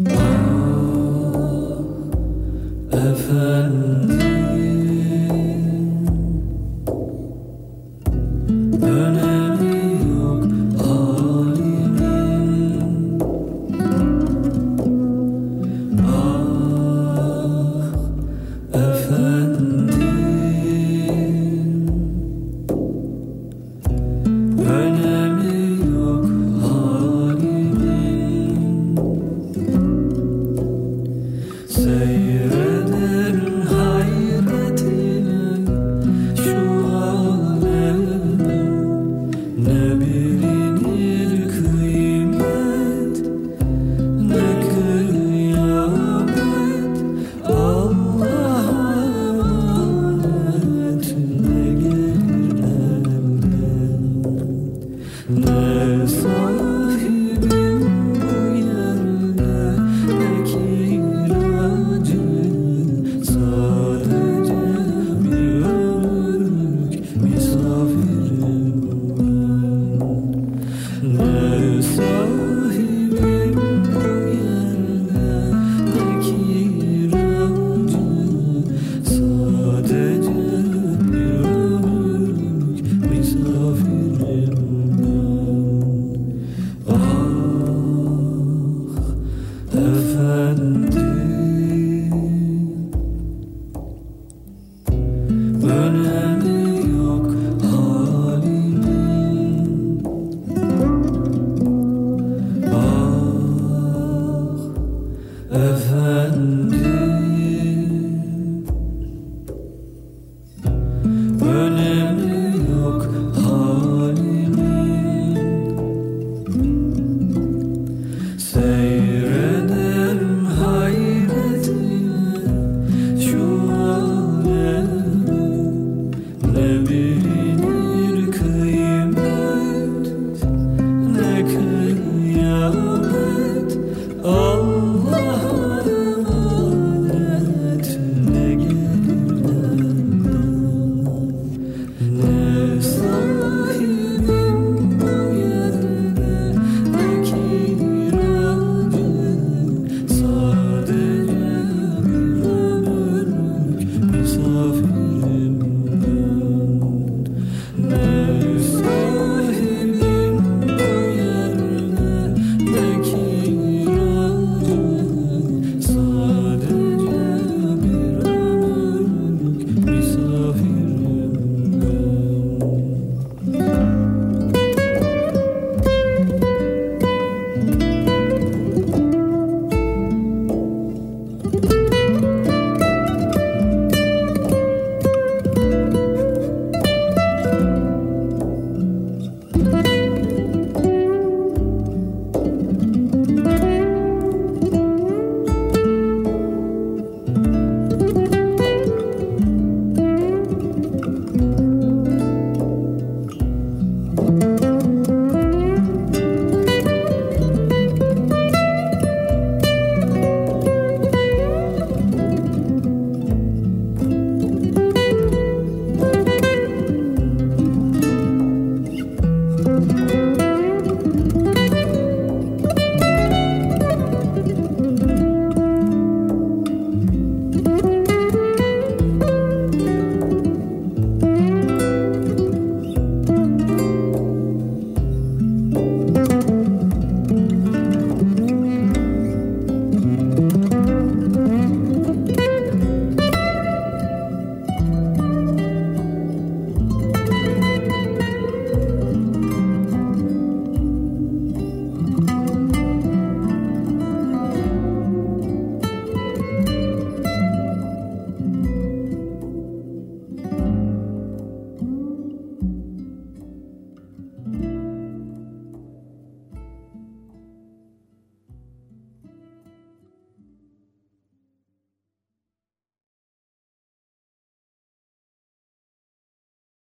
Oh, Önemli you. Of